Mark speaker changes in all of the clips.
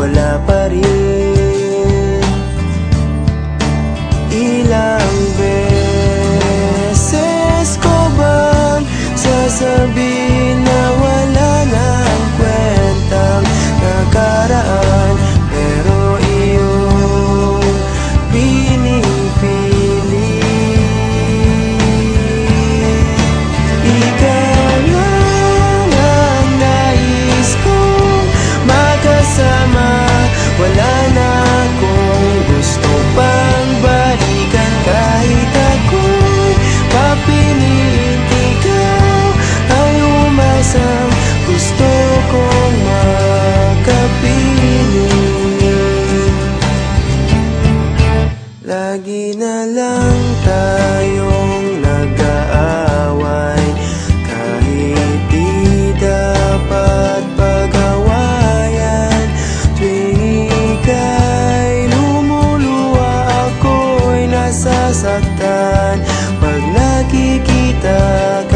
Speaker 1: wala pa 的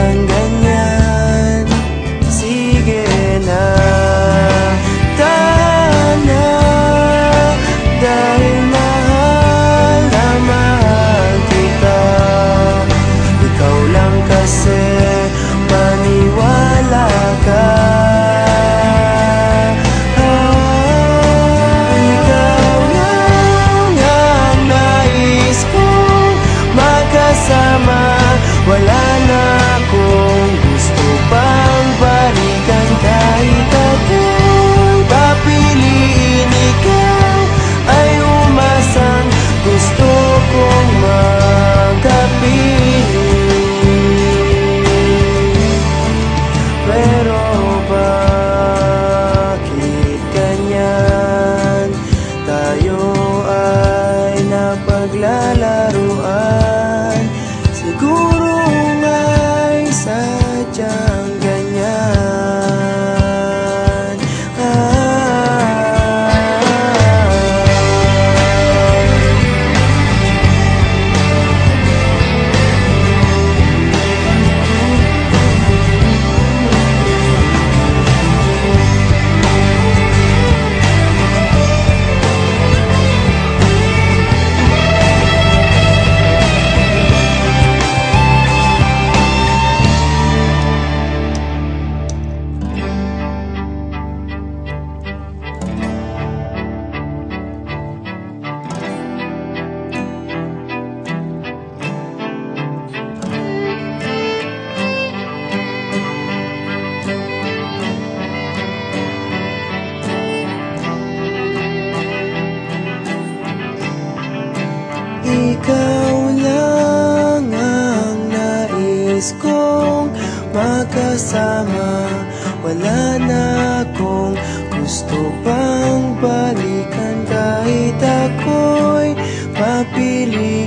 Speaker 1: tayo ay napaglalaruan. Siguro nga'y sadya kong makasama. Wala na akong gusto pang balikan kahit ako'y papili